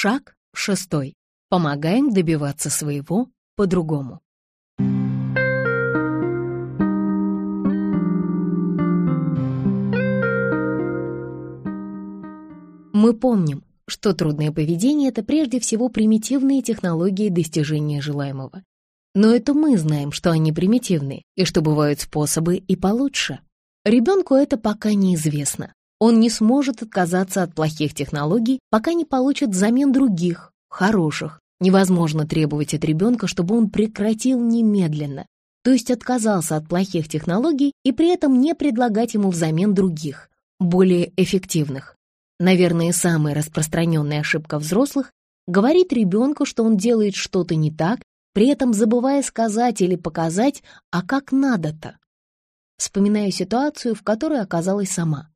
Шаг шестой. Помогаем добиваться своего по-другому. Мы помним, что трудное поведение — это прежде всего примитивные технологии достижения желаемого. Но это мы знаем, что они примитивные, и что бывают способы и получше. Ребенку это пока неизвестно. Он не сможет отказаться от плохих технологий, пока не получит взамен других, хороших. Невозможно требовать от ребенка, чтобы он прекратил немедленно, то есть отказался от плохих технологий и при этом не предлагать ему взамен других, более эффективных. Наверное, самая распространенная ошибка взрослых — говорить ребенку, что он делает что-то не так, при этом забывая сказать или показать, а как надо-то. Вспоминаю ситуацию, в которой оказалась сама.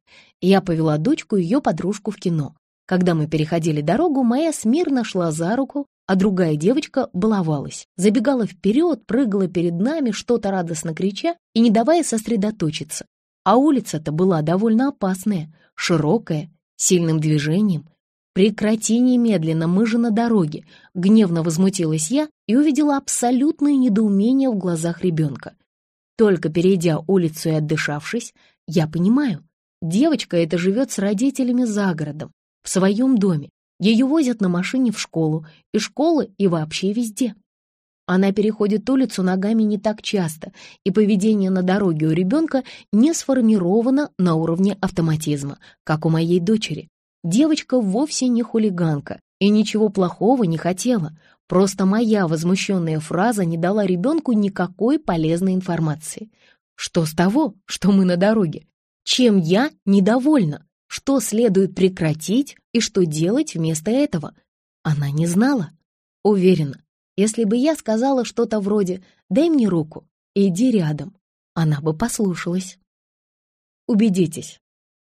Я повела дочку и ее подружку в кино. Когда мы переходили дорогу, моя смирно шла за руку, а другая девочка баловалась, забегала вперед, прыгала перед нами, что-то радостно крича и не давая сосредоточиться. А улица-то была довольно опасная, широкая, сильным движением. «Прекрати немедленно, мы же на дороге!» Гневно возмутилась я и увидела абсолютное недоумение в глазах ребенка. Только перейдя улицу и отдышавшись, я понимаю, девочка эта живет с родителями за городом, в своем доме. Ее возят на машине в школу, и школы, и вообще везде. Она переходит улицу ногами не так часто, и поведение на дороге у ребенка не сформировано на уровне автоматизма, как у моей дочери. Девочка вовсе не хулиганка и ничего плохого не хотела, просто моя возмущенная фраза не дала ребенку никакой полезной информации. Что с того, что мы на дороге? Чем я недовольна? Что следует прекратить и что делать вместо этого? Она не знала. Уверена, если бы я сказала что-то вроде «дай мне руку, иди рядом», она бы послушалась. Убедитесь,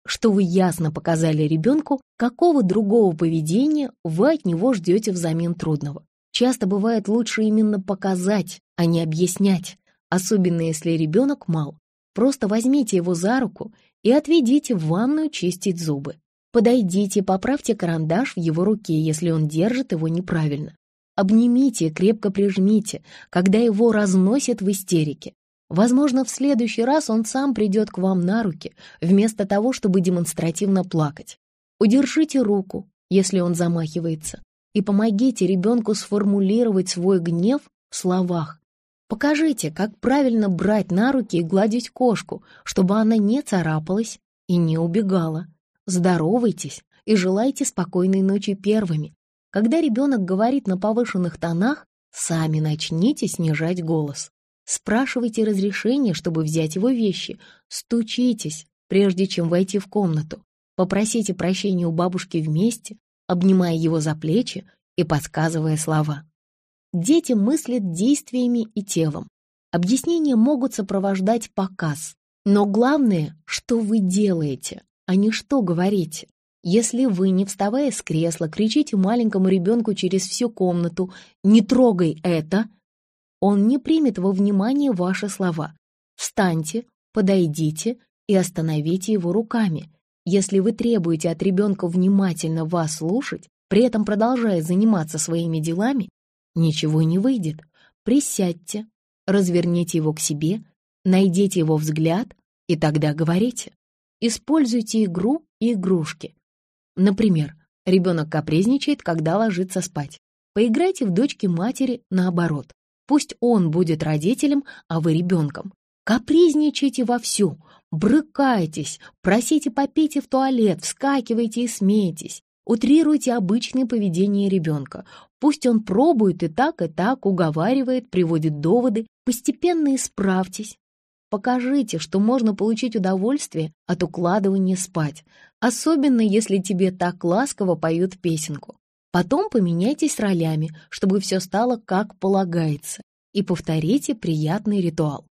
что вы ясно показали ребенку, какого другого поведения вы от него ждете взамен трудного. Часто бывает лучше именно показать, а не объяснять, особенно если ребенок мал. Просто возьмите его за руку и отведите в ванную чистить зубы. Подойдите, поправьте карандаш в его руке, если он держит его неправильно. Обнимите, крепко прижмите, когда его разносит в истерике. Возможно, в следующий раз он сам придет к вам на руки, вместо того, чтобы демонстративно плакать. Удержите руку, если он замахивается, и помогите ребенку сформулировать свой гнев в словах. Покажите, как правильно брать на руки и гладить кошку, чтобы она не царапалась и не убегала. Здоровайтесь и желайте спокойной ночи первыми, когда ребенок говорит на повышенных тонах, сами начните снижать голос. Спрашивайте разрешение, чтобы взять его вещи. Стучитесь, прежде чем войти в комнату. Попросите прощения у бабушки вместе, обнимая его за плечи и подсказывая слова. Дети мыслят действиями и телом. Объяснения могут сопровождать показ. Но главное, что вы делаете, а не что говорите. Если вы, не вставая с кресла, кричите маленькому ребенку через всю комнату «Не трогай это!», он не примет во внимание ваши слова. Встаньте, подойдите и остановите его руками. Если вы требуете от ребенка внимательно вас слушать, при этом продолжая заниматься своими делами, ничего не выйдет. Присядьте, разверните его к себе, найдите его взгляд и тогда говорите. Используйте игру и игрушки. Например, ребенок капризничает, когда ложится спать. Поиграйте в дочки матери наоборот. Пусть он будет родителем, а вы ребенком. Капризничайте вовсю, брыкайтесь, просите попейте в туалет, вскакивайте и смейтесь. Утрируйте обычное поведение ребенка. Пусть он пробует и так, и так, уговаривает, приводит доводы. Постепенно исправьтесь, Покажите, что можно получить удовольствие от укладывания спать, особенно если тебе так ласково поют песенку. Потом поменяйтесь ролями, чтобы все стало как полагается, и повторите приятный ритуал.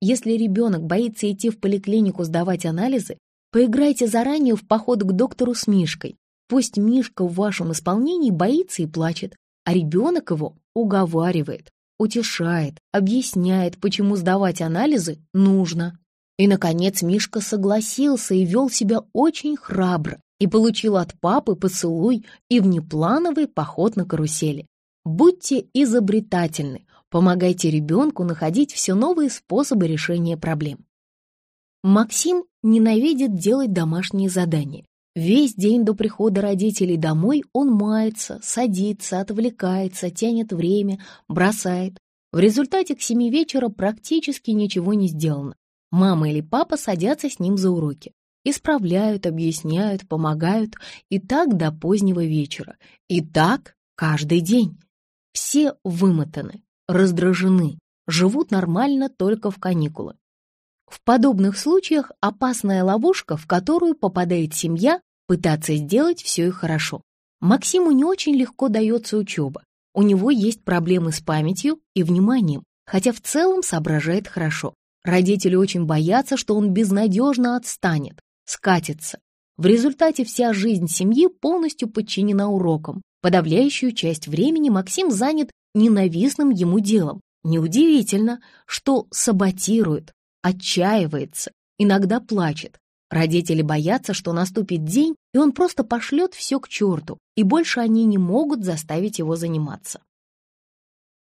Если ребенок боится идти в поликлинику сдавать анализы, поиграйте заранее в поход к доктору с Мишкой. Пусть Мишка в вашем исполнении боится и плачет, а ребенок его уговаривает утешает, объясняет, почему сдавать анализы нужно. И, наконец, Мишка согласился и вел себя очень храбро. и получил от папы поцелуй и внеплановый поход на карусели. Будьте изобретательны, помогайте ребенку находить все новые способы решения проблем. Максим ненавидит делать домашние задания. Весь день до прихода родителей домой он мается, садится, отвлекается, тянет время, бросает. В результате к семи вечера практически ничего не сделано. Мама или папа садятся с ним за уроки. Исправляют, объясняют, помогают. И так до позднего вечера. И так каждый день. Все вымотаны, раздражены, живут нормально только в каникулы. В подобных случаях опасная ловушка, в которую попадает семья, пытаться сделать все и хорошо. Максиму не очень легко дается учеба. У него есть проблемы с памятью и вниманием, хотя в целом соображает хорошо. Родители очень боятся, что он безнадежно отстанет, скатится. В результате вся жизнь семьи полностью подчинена урокам. Подавляющую часть времени Максим занят ненавистным ему делом. Неудивительно, что саботирует, отчаивается, иногда плачет. Родители боятся, что наступит день, и он просто пошлет все к черту, и больше они не могут заставить его заниматься.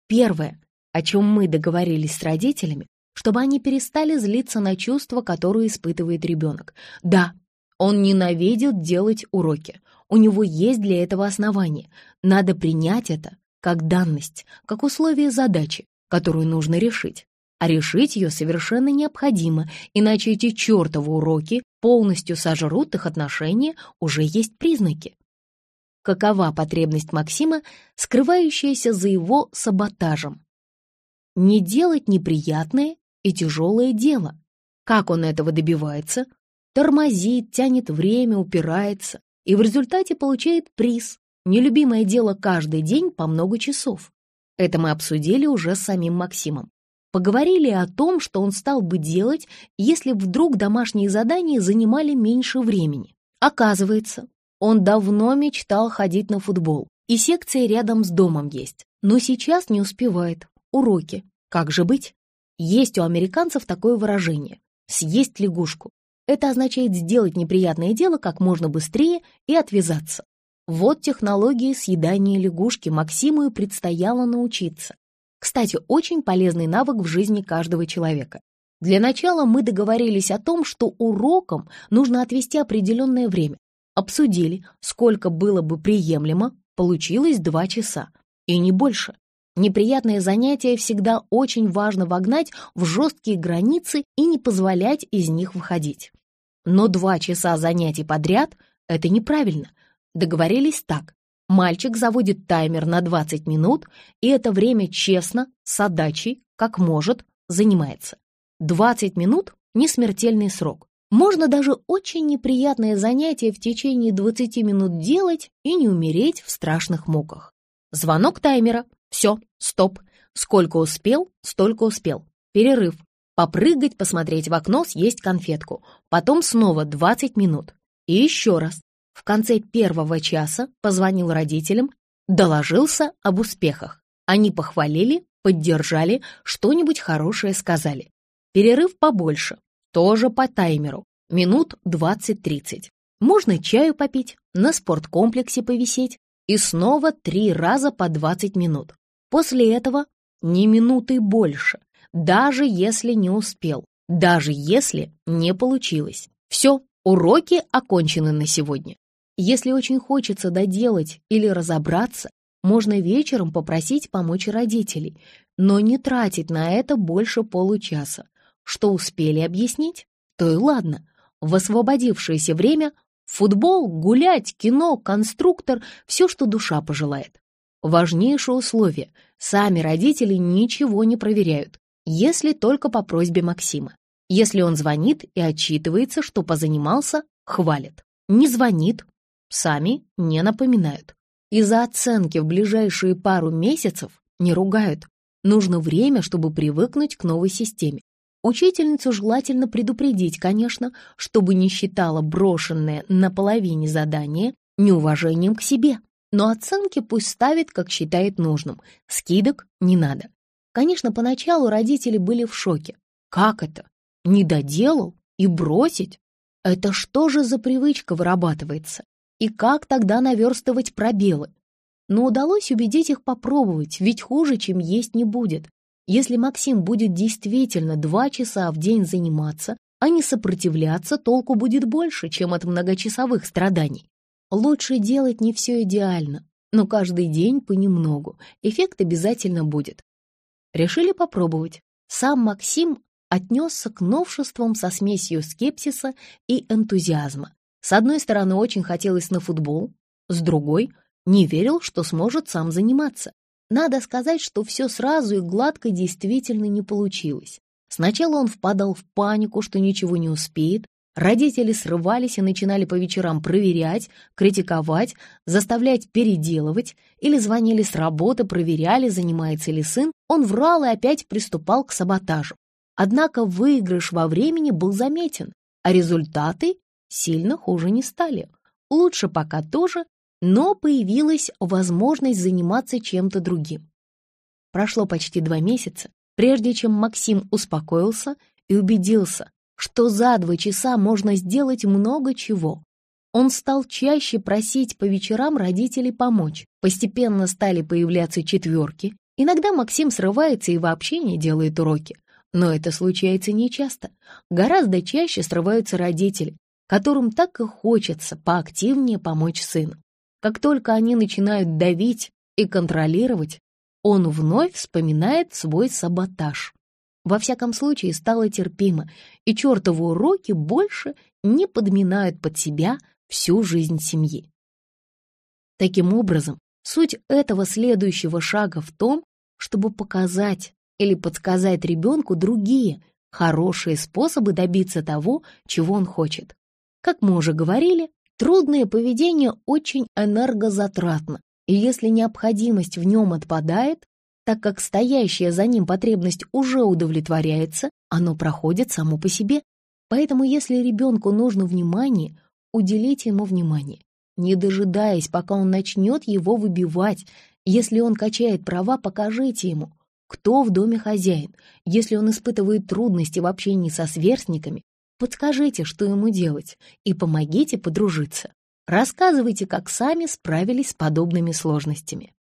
Первое, о чем мы договорились с родителями, чтобы они перестали злиться на чувства, которые испытывает ребенок. Да, он ненавидит делать уроки. У него есть для этого основания. Надо принять это как данность, как условие задачи, которую нужно решить. А решить ее совершенно необходимо, иначе эти чертовы уроки полностью сожрут их отношения, уже есть признаки. Какова потребность Максима, скрывающаяся за его саботажем? Не делать неприятное и тяжелое дело. Как он этого добивается? Тормозит, тянет время, упирается и в результате получает приз. Нелюбимое дело каждый день по много часов. Это мы обсудили уже с самим Максимом. Поговорили о том, что он стал бы делать, если вдруг домашние задания занимали меньше времени. Оказывается, он давно мечтал ходить на футбол, и секция рядом с домом есть, но сейчас не успевает. Уроки. Как же быть? Есть у американцев такое выражение «съесть лягушку». Это означает сделать неприятное дело как можно быстрее и отвязаться. Вот технологии съедания лягушки Максиму и предстояло научиться. Кстати, очень полезный навык в жизни каждого человека. Для начала мы договорились о том, что урокам нужно отвести определенное время. Обсудили, сколько было бы приемлемо, получилось два часа, и не больше. Неприятные занятия всегда очень важно вогнать в жесткие границы и не позволять из них выходить. Но два часа занятий подряд — это неправильно. Договорились так. Мальчик заводит таймер на 20 минут, и это время честно, с отдачей, как может, занимается. 20 минут — не смертельный срок. Можно даже очень неприятное занятие в течение 20 минут делать и не умереть в страшных муках. Звонок таймера, все, стоп. Сколько успел, столько успел. Перерыв. Попрыгать, посмотреть в окно, съесть конфетку. Потом снова 20 минут. И еще раз. В конце первого часа позвонил родителям, доложился об успехах. Они похвалили, поддержали, что-нибудь хорошее сказали. Перерыв побольше, тоже по таймеру, минут 20-30. Можно чаю попить, на спорткомплексе повисеть и снова три раза по 20 минут. После этого ни минуты больше, даже если не успел, даже если не получилось. Все, уроки окончены на сегодня. Если очень хочется доделать или разобраться, можно вечером попросить помочь родителей, но не тратить на это больше получаса. Что успели объяснить, то и ладно. В освободившееся время футбол, гулять, кино, конструктор, все, что душа пожелает. Важнейшее условие – сами родители ничего не проверяют, если только по просьбе Максима. Если он звонит и отчитывается, что позанимался, хвалят. Не звонит, сами не напоминают. Из-за оценки в ближайшие пару месяцев не ругают. Нужно время, чтобы привыкнуть к новой системе. Учительницу желательно предупредить, конечно, чтобы не считала брошенное на половине задание неуважением к себе. Но оценки пусть ставит, как считает нужным. Скидок не надо. Конечно, поначалу родители были в шоке. Как это? Не доделал? И бросить? Это что же за привычка вырабатывается? И как тогда наверстывать пробелы? Но удалось убедить их попробовать, ведь хуже, чем есть не будет. Если Максим будет действительно два часа в день заниматься, а не сопротивляться, толку будет больше, чем от многочасовых страданий. Лучше делать не все идеально, но каждый день понемногу. Эффект обязательно будет. Решили попробовать. Сам Максим отнесся к новшествам со смесью скепсиса и энтузиазма. С одной стороны, очень хотелось на футбол, с другой — не верил, что сможет сам заниматься. Надо сказать, что все сразу и гладко действительно не получилось. Сначала он впадал в панику, что ничего не успеет, родители срывались и начинали по вечерам проверять, критиковать, заставлять переделывать, или звонили с работы, проверяли, занимается ли сын, он врал и опять приступал к саботажу. Однако выигрыш во времени был заметен, а результаты сильно хуже не стали. Лучше пока тоже, но появилась возможность заниматься чем-то другим. Прошло почти два месяца, прежде чем Максим успокоился и убедился, что за два часа можно сделать много чего. Он стал чаще просить по вечерам родителей помочь. Постепенно стали появляться четверки. Иногда Максим срывается и вообще не делает уроки. Но это случается нечасто. Гораздо чаще срываются родители, которым так и хочется поактивнее помочь сыну. Как только они начинают давить и контролировать, он вновь вспоминает свой саботаж. Во всяком случае, стало терпимо, и чертовы уроки больше не подминают под себя всю жизнь семьи. Таким образом, суть этого следующего шага в том, чтобы показать или подсказать ребенку другие, хорошие способы добиться того, чего он хочет. Как мы уже говорили, трудное поведение очень энергозатратно, и если необходимость в нем отпадает, так как стоящая за ним потребность уже удовлетворяется, оно проходит само по себе. Поэтому если ребенку нужно внимание, уделите ему внимание, не дожидаясь, пока он начнет его выбивать. Если он качает права, покажите ему, кто в доме хозяин. Если он испытывает трудности в общении со сверстниками, подскажите, что ему делать, и помогите подружиться. Рассказывайте, как сами справились с подобными сложностями.